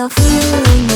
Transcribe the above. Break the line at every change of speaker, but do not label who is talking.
I'm feeling